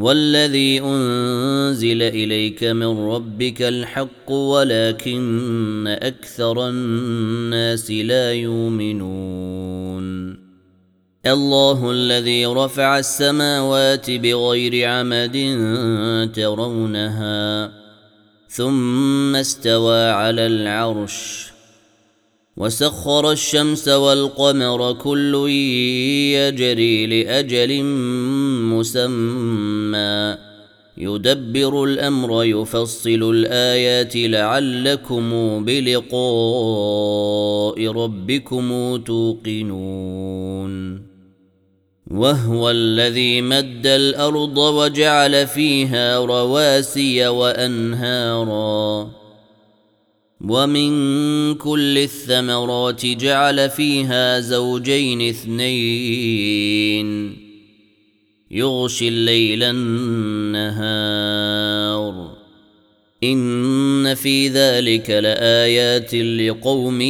والذي أنزل إليك من ربك الحق ولكن أكثر الناس لا يؤمنون. الله الذي رفع السماوات بغير عمد ترونها ثم استوى على العرش. وسخر الشمس والقمر كل يجري لأجل مسمى. يدبر الأمر يفصل الآيات لعلكم بلقاء ربكم توقنون. وهو الذي مد الأرض وجعل فيها رواسي وأنهارا. ومن كل الثمرات جعل فيها زوجين اثنين. يغشي الليل النهار. إن في ذلك لآيات لقوم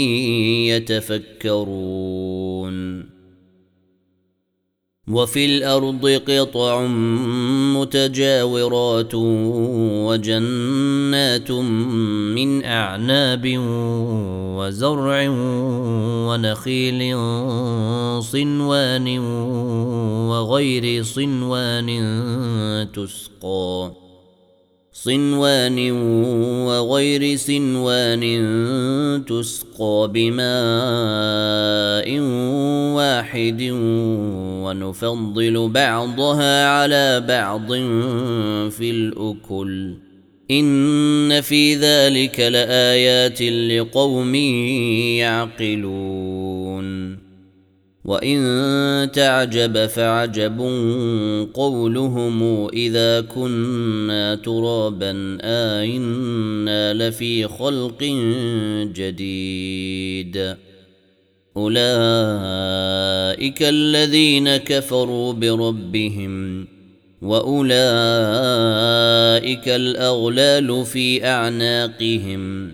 يتفكرون. وفي الأرض قطع متجاورات وجنات من أعناب وزرع ونخيل صنوان وغير صنوان تسقى. صنوان وغير صنوان تسقى بماء واحد ونفضل بعضها على بعض في الأكل. إن في ذلك لآيات لقوم يعقلون. وان تعجب فعجب قولهم اذا كنا ترابا ائنا لفي خلق جديد اولئك الذين كفروا بربهم واولئك الاغلال في اعناقهم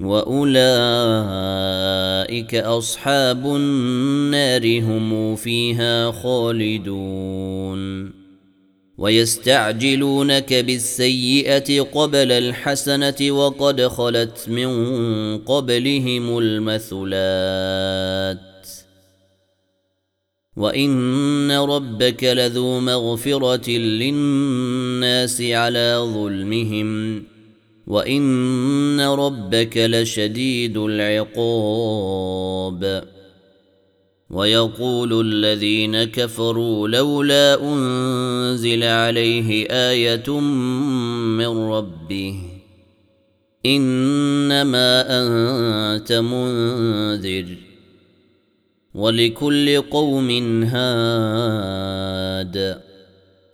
وأولئك أصحاب النار هم فيها خالدون. ويستعجلونك بالسيئة قبل الحسنة وقد خلت من قبلهم المثلات. وإن ربك لذو مغفرة للناس على ظلمهم. وان ربك لشديد العقاب ويقول الذين كفروا لولا انزل عليه إيه من ربه انما انت منذر ولكل قوم هاد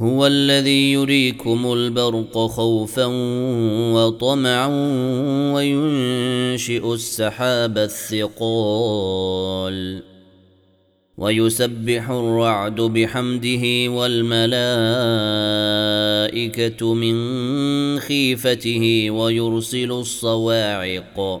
هو الذي يريكم البرق خوفا وطمعا وينشئ السحاب الثقال. ويسبح الرعد بحمده والملائكة من خيفته ويرسل الصواعق.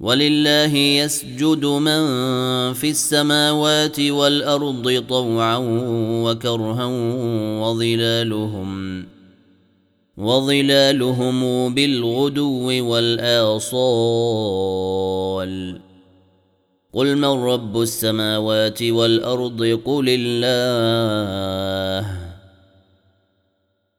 ولله يسجد من في السماوات والأرض طوعا وكرها وظلالهم وظلالهم بالغدو والآصال. قل من رب السماوات والأرض؟ قل الله.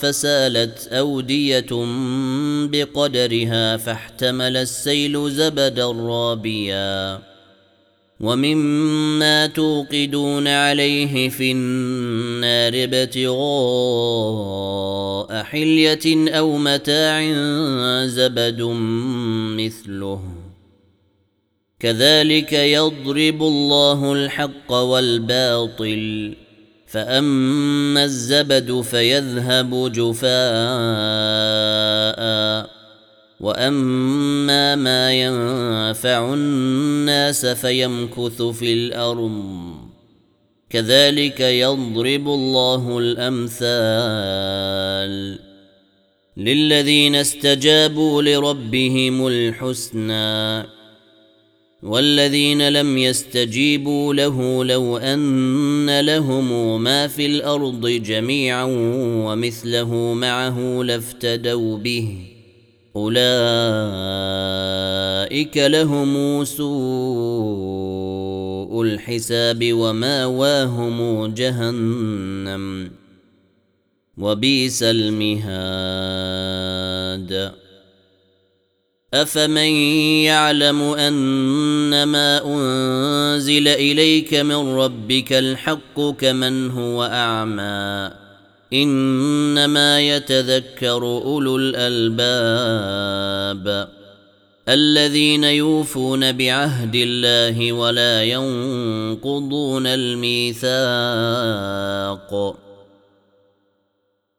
فسالت أودية بقدرها فاحتمل السيل زبدا رابيا ومما توقدون عليه في النار ابتغاء حلية أو متاع زبد مثله. كذلك يضرب الله الحق والباطل. فاما الزبد فيذهب جفاء واما ما ينفع الناس فيمكث في الأرض كذلك يضرب الله الامثال للذين استجابوا لربهم الحسنى والذين لم يستجيبوا له لو أن لهم ما في الأرض جميعا ومثله معه لافتدوا به. أولئك لهم سوء الحساب وماواهم جهنم. وبئس المهاد. افمن يعلم انما انزل اليك من ربك الحق كمن هو اعمى انما يتذكر اولو الالباب الذين يوفون بعهد الله ولا ينقضون الميثاق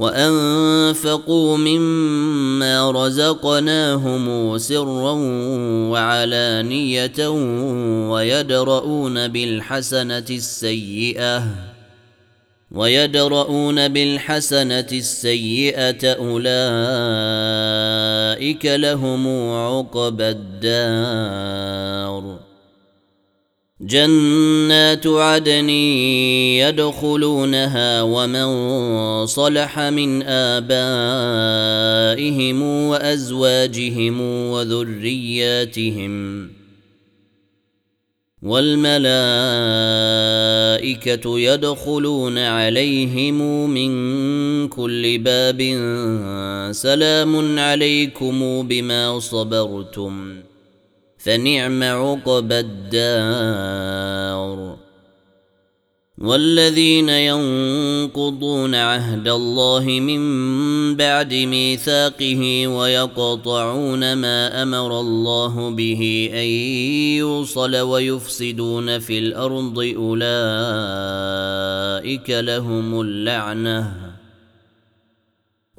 وأنفقوا مما رزقناهم سرا وعلانية ويدرؤون بالحسنة السيئة ويدرؤون بالحسنة السيئة أولئك لهم عقبى الدار جنات عدن يدخلونها ومن صلح من آبائهم وأزواجهم وذرياتهم والملائكة يدخلون عليهم من كل باب سلام عليكم بما صبرتم فنعم عقب الدار. والذين ينقضون عهد الله من بعد ميثاقه ويقطعون ما أمر الله به أن يوصل ويفسدون في الأرض أولئك لهم اللعنة.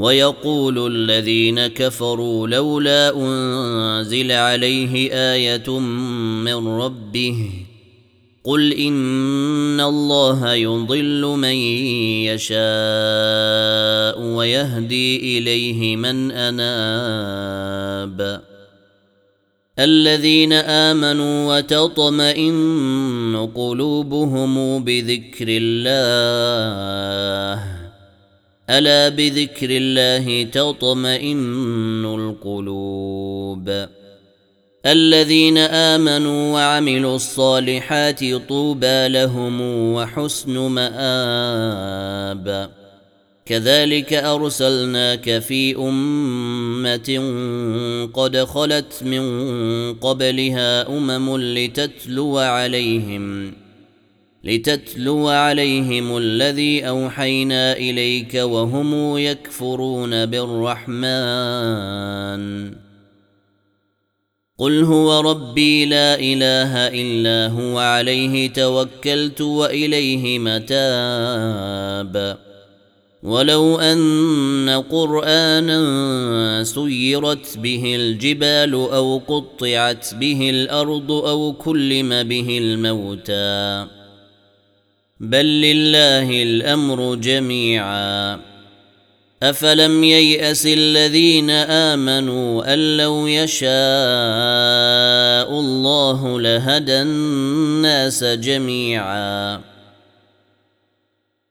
ويقول الذين كفروا لولا أنزل عليه آية من ربه قل إن الله يضل من يشاء ويهدي إليه من أناب. الذين آمنوا وتطمئن قلوبهم بذكر الله ألا بذكر الله تطمئن القلوب؟ الذين آمنوا وعملوا الصالحات طوبى لهم وحسن مآب. كذلك أرسلناك في أمة قد خلت من قبلها أمم لتتلو عليهم. لتتلو عليهم الذي أوحينا إليك وهم يكفرون بالرحمن. قل هو ربي لا إله إلا هو عليه توكلت وإليه متاب. ولو أن قرآنا سيرت به الجبال أو قطعت به الأرض أو كلم به الموتى. بل لله الأمر جميعا. أفلم ييأس الذين آمنوا أن لو يشاء الله لهدى الناس جميعا.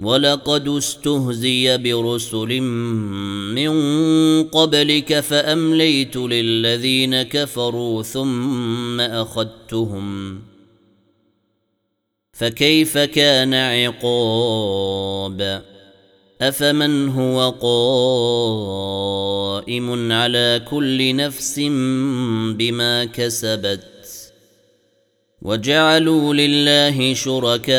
ولقد استهزي برسل من قبلك فامليت للذين كفروا ثم اخذتهم فكيف كان عقاب افمن هو قائم على كل نفس بما كسبت وجعلوا لله شركاء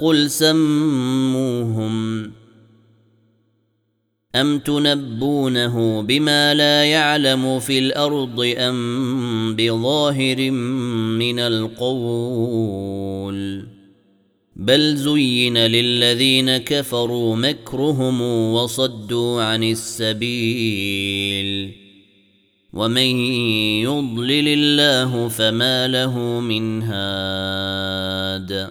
قل سموهم أم تنبونه بما لا يعلم في الأرض أم بظاهر من القول بل زين للذين كفروا مكرهم وصدوا عن السبيل ومن يضلل الله فما له من هاد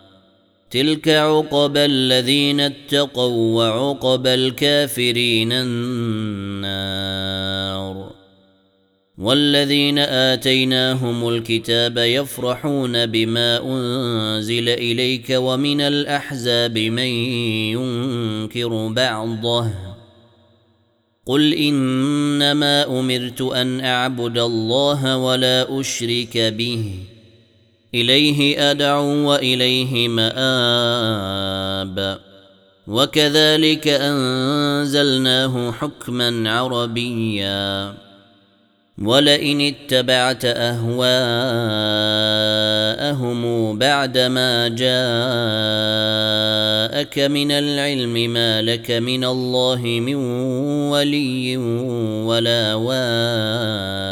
تلك عقبى الذين اتقوا وعقبى الكافرين النار والذين اتيناهم الكتاب يفرحون بما انزل اليك ومن الاحزاب من ينكر بعضه قل انما امرت ان اعبد الله ولا اشرك به إليه أدعو وإليه مآب. وكذلك أنزلناه حكما عربيا. ولئن اتبعت أهواءهم بعدما جاءك من العلم ما لك من الله من ولي ولا واق.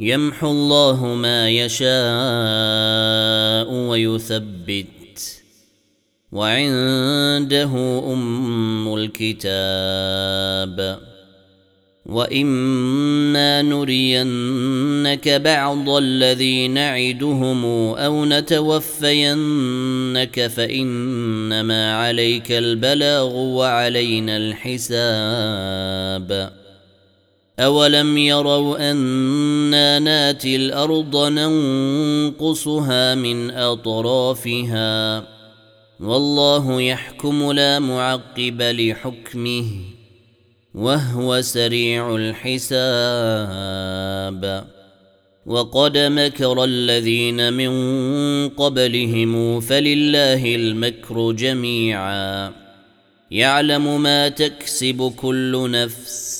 يمحو الله ما يشاء ويثبت. وعنده أم الكتاب. وإما نرينك بعض الذي نعدهم أو نتوفينك فإنما عليك البلاغ وعلينا الحساب. اولم يروا أنا ناتي الأرض ننقصها من اطرافها والله يحكم لا معقب لحكمه وهو سريع الحساب وقد مكر الذين من قبلهم فلله المكر جميعا يعلم ما تكسب كل نفس